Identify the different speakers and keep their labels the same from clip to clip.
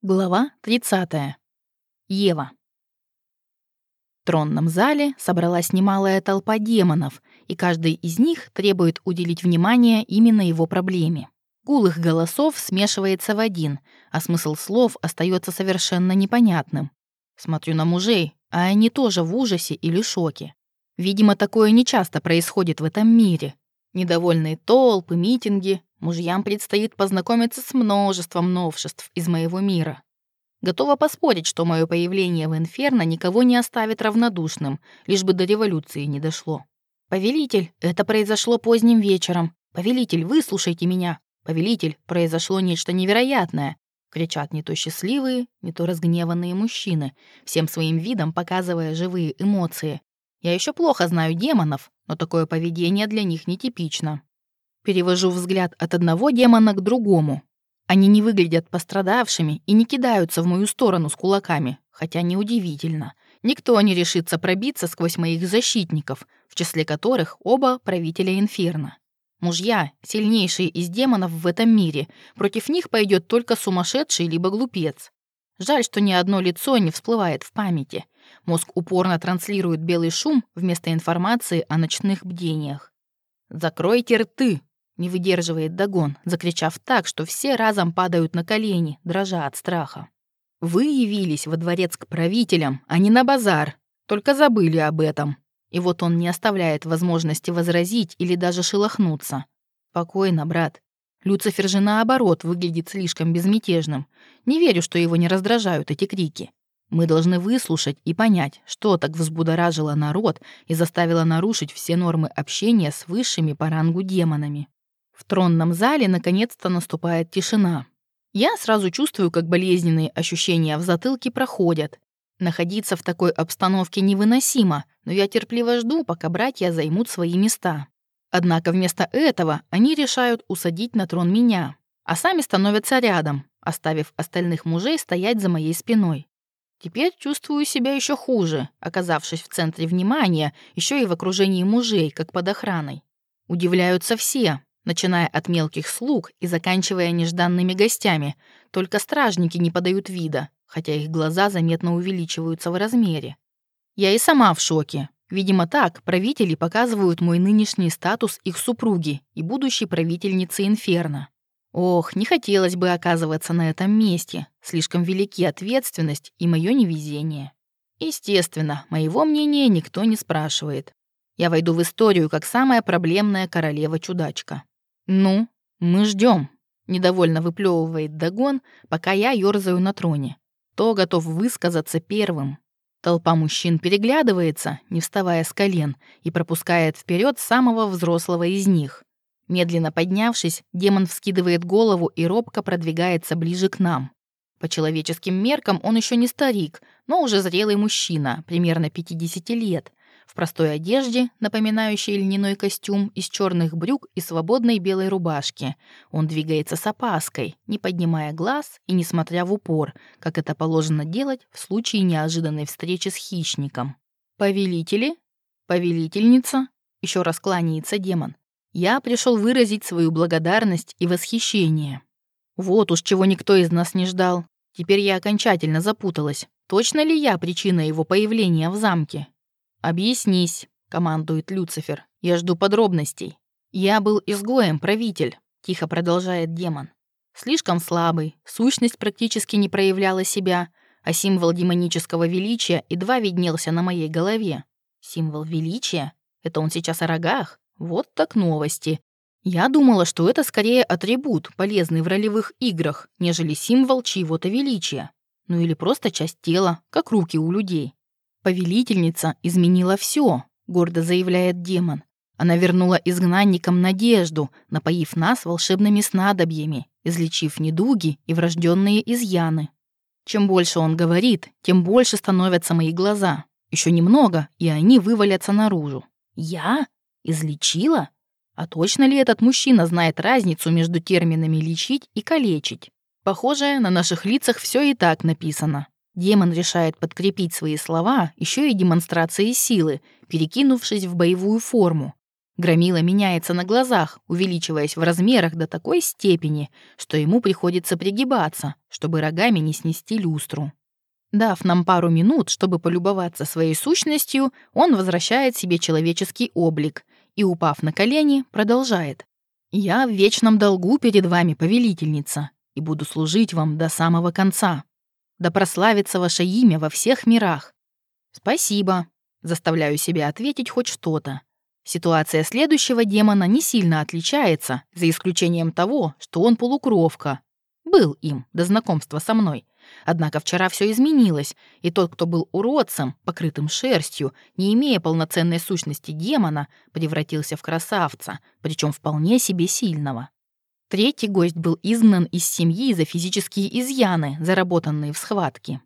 Speaker 1: Глава 30. Ева. В тронном зале собралась немалая толпа демонов, и каждый из них требует уделить внимание именно его проблеме. Гул их голосов смешивается в один, а смысл слов остается совершенно непонятным. Смотрю на мужей, а они тоже в ужасе или шоке. Видимо, такое нечасто происходит в этом мире. Недовольные толпы, митинги, Мужьям предстоит познакомиться с множеством новшеств из моего мира. Готова поспорить, что мое появление в Инферно никого не оставит равнодушным, лишь бы до революции не дошло. «Повелитель, это произошло поздним вечером. Повелитель, выслушайте меня. Повелитель, произошло нечто невероятное», кричат не то счастливые, не то разгневанные мужчины, всем своим видом показывая живые эмоции. Я еще плохо знаю демонов, но такое поведение для них нетипично. Перевожу взгляд от одного демона к другому. Они не выглядят пострадавшими и не кидаются в мою сторону с кулаками, хотя неудивительно. Никто не решится пробиться сквозь моих защитников, в числе которых оба правителя Инферно. Мужья, сильнейшие из демонов в этом мире, против них пойдет только сумасшедший либо глупец. Жаль, что ни одно лицо не всплывает в памяти. Мозг упорно транслирует белый шум вместо информации о ночных бдениях. «Закройте рты!» Не выдерживает Дагон, закричав так, что все разом падают на колени, дрожа от страха. «Вы явились во дворец к правителям, а не на базар. Только забыли об этом». И вот он не оставляет возможности возразить или даже шелохнуться. «Спокойно, брат. Люцифер же наоборот выглядит слишком безмятежным. Не верю, что его не раздражают эти крики. Мы должны выслушать и понять, что так взбудоражило народ и заставило нарушить все нормы общения с высшими по рангу демонами. В тронном зале наконец-то наступает тишина. Я сразу чувствую, как болезненные ощущения в затылке проходят. Находиться в такой обстановке невыносимо, но я терпеливо жду, пока братья займут свои места. Однако вместо этого они решают усадить на трон меня, а сами становятся рядом, оставив остальных мужей стоять за моей спиной. Теперь чувствую себя еще хуже, оказавшись в центре внимания, еще и в окружении мужей, как под охраной. Удивляются все, начиная от мелких слуг и заканчивая нежданными гостями. Только стражники не подают вида, хотя их глаза заметно увеличиваются в размере. Я и сама в шоке. Видимо, так правители показывают мой нынешний статус их супруги и будущей правительницы Инферно. Ох, не хотелось бы оказываться на этом месте. Слишком велики ответственность и мое невезение. Естественно, моего мнения никто не спрашивает. Я войду в историю как самая проблемная королева-чудачка. «Ну, мы ждем, недовольно выплевывает Дагон, пока я ёрзаю на троне. То готов высказаться первым. Толпа мужчин переглядывается, не вставая с колен, и пропускает вперед самого взрослого из них. Медленно поднявшись, демон вскидывает голову и робко продвигается ближе к нам. По человеческим меркам он еще не старик, но уже зрелый мужчина, примерно 50 лет, в простой одежде, напоминающей льняной костюм, из черных брюк и свободной белой рубашки. Он двигается с опаской, не поднимая глаз и не смотря в упор, как это положено делать в случае неожиданной встречи с хищником. «Повелители? Повелительница?» Еще раз кланяется демон. «Я пришел выразить свою благодарность и восхищение». Вот уж чего никто из нас не ждал. Теперь я окончательно запуталась. Точно ли я причина его появления в замке? «Объяснись», — командует Люцифер. «Я жду подробностей». «Я был изгоем, правитель», — тихо продолжает демон. «Слишком слабый, сущность практически не проявляла себя, а символ демонического величия едва виднелся на моей голове. Символ величия? Это он сейчас о рогах? Вот так новости. Я думала, что это скорее атрибут, полезный в ролевых играх, нежели символ чьего-то величия. Ну или просто часть тела, как руки у людей. Повелительница изменила все, гордо заявляет демон. Она вернула изгнанникам надежду, напоив нас волшебными снадобьями, излечив недуги и врожденные изъяны. Чем больше он говорит, тем больше становятся мои глаза. Еще немного, и они вывалятся наружу. Я? Излечила? А точно ли этот мужчина знает разницу между терминами «лечить» и «калечить»? Похоже, на наших лицах все и так написано. Демон решает подкрепить свои слова еще и демонстрацией силы, перекинувшись в боевую форму. Громила меняется на глазах, увеличиваясь в размерах до такой степени, что ему приходится пригибаться, чтобы рогами не снести люстру. Дав нам пару минут, чтобы полюбоваться своей сущностью, он возвращает себе человеческий облик и, упав на колени, продолжает. «Я в вечном долгу перед вами, повелительница, и буду служить вам до самого конца. Да прославится ваше имя во всех мирах». «Спасибо», — заставляю себя ответить хоть что-то. Ситуация следующего демона не сильно отличается, за исключением того, что он полукровка. Был им до знакомства со мной. Однако вчера все изменилось, и тот, кто был уродцем, покрытым шерстью, не имея полноценной сущности демона, превратился в красавца, причем вполне себе сильного. Третий гость был изгнан из семьи за физические изъяны, заработанные в схватке.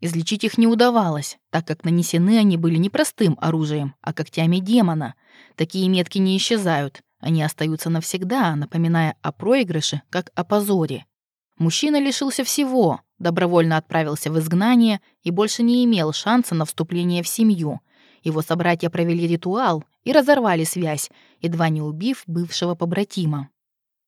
Speaker 1: Излечить их не удавалось, так как нанесены они были не простым оружием, а когтями демона. Такие метки не исчезают, они остаются навсегда, напоминая о проигрыше, как о позоре. Мужчина лишился всего, добровольно отправился в изгнание и больше не имел шанса на вступление в семью. Его собратья провели ритуал и разорвали связь, едва не убив бывшего побратима.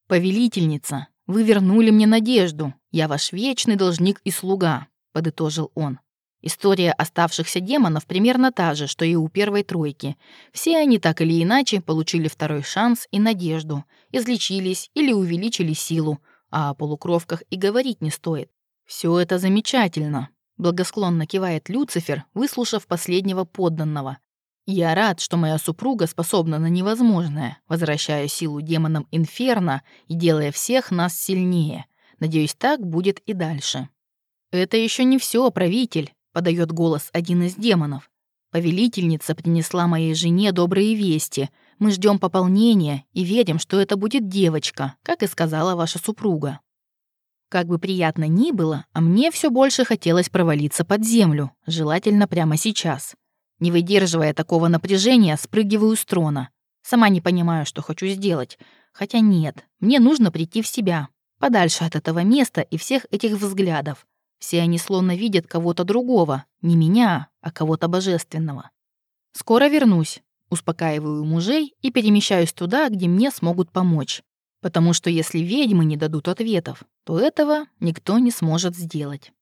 Speaker 1: «Повелительница, вы вернули мне надежду. Я ваш вечный должник и слуга подытожил он. История оставшихся демонов примерно та же, что и у первой тройки. Все они так или иначе получили второй шанс и надежду, излечились или увеличили силу, а о полукровках и говорить не стоит. Все это замечательно, благосклонно кивает Люцифер, выслушав последнего подданного. Я рад, что моя супруга способна на невозможное, возвращая силу демонам Инферно и делая всех нас сильнее. Надеюсь, так будет и дальше. «Это еще не все, правитель», — подает голос один из демонов. «Повелительница принесла моей жене добрые вести. Мы ждем пополнения и верим, что это будет девочка, как и сказала ваша супруга». Как бы приятно ни было, а мне все больше хотелось провалиться под землю, желательно прямо сейчас. Не выдерживая такого напряжения, спрыгиваю с трона. Сама не понимаю, что хочу сделать. Хотя нет, мне нужно прийти в себя, подальше от этого места и всех этих взглядов. Все они словно видят кого-то другого, не меня, а кого-то божественного. Скоро вернусь, успокаиваю мужей и перемещаюсь туда, где мне смогут помочь. Потому что если ведьмы не дадут ответов, то этого никто не сможет сделать.